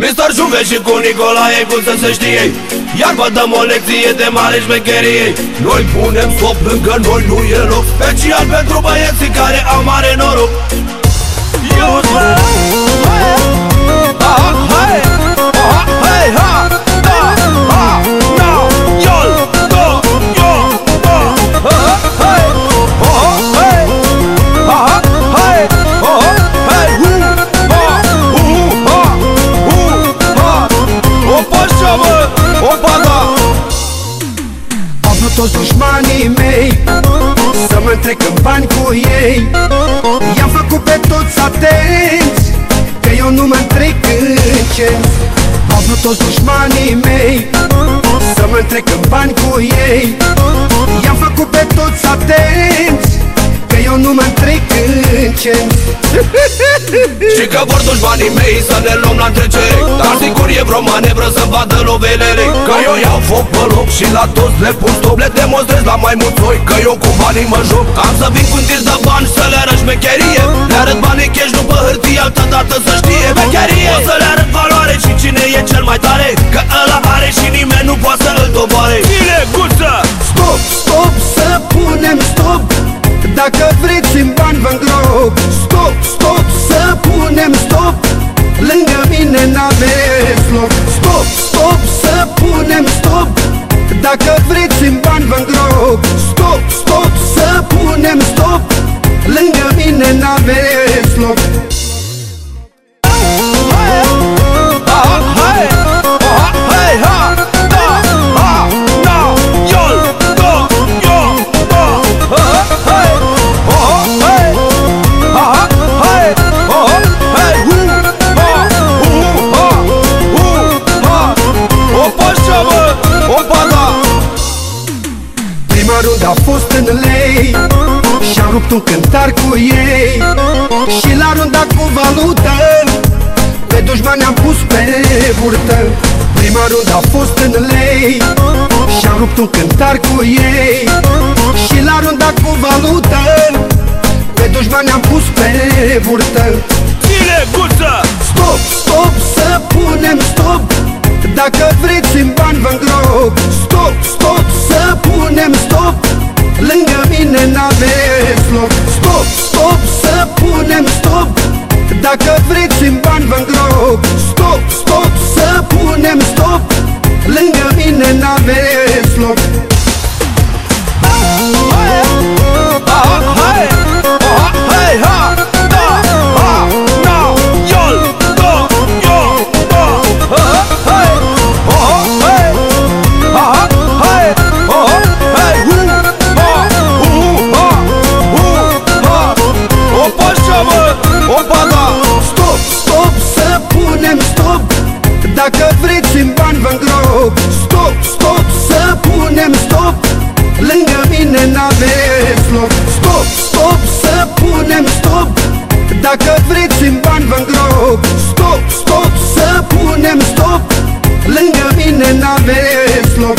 Mister Juve și cu Nicolae cum să se știe. Iar vă dăm o lecție de mare șmecherie. Noi punem stop lângă noi nu e loc Special pentru băieții care au mare noroc. Eu toți dușmanii mei Să mă întrec în bani cu ei. I-am făcut pe toți atenți Că eu nu mă întrec în cenți Au vrut toți dușmanii mei Să mă întrec în bani cu ei. I-am făcut pe toți atenți eu nu mă întrec în cenți Și că vor dușmanii mei să ne luăm la întrecere Dar sigur e vreo manevră să-mi vadă lovelele. Că eu iau foc pe loc și la toți le pun stop Le demonstrez la mai mulți oi că eu cu banii mă joc. Am să vin cu tir de bani să le arăt șmecherie. Le arăt banii cash după hârtie altă dată să știe Becherie O să le arăt valoare și cine e cel mai tare? Că ăla are și nimeni nu poate să îl doboare. Bine, guță! Stop, stop, să punem stop. Dacă Dacă vreți în bani vă îngrop. Stop, stop, să punem stop. Lângă mine n-aveți loc în lei Și-am rupt un cântar cu ei Și la runda cu valută. Pe dușmani am pus pe burtă. Prima rundă a fost în lei. Și-am rupt un cântar cu ei Și la runda cu valută. Pe dușmani am pus pe burtă vreți în Dacă vreți în bani vă îngrop. Stop, stop, să punem stop. Lângă mine n-aveți loc. Stop, stop, să punem stop. Dacă vreți în bani vă îngrop. Stop, stop, să punem stop. Lângă mine n-aveți loc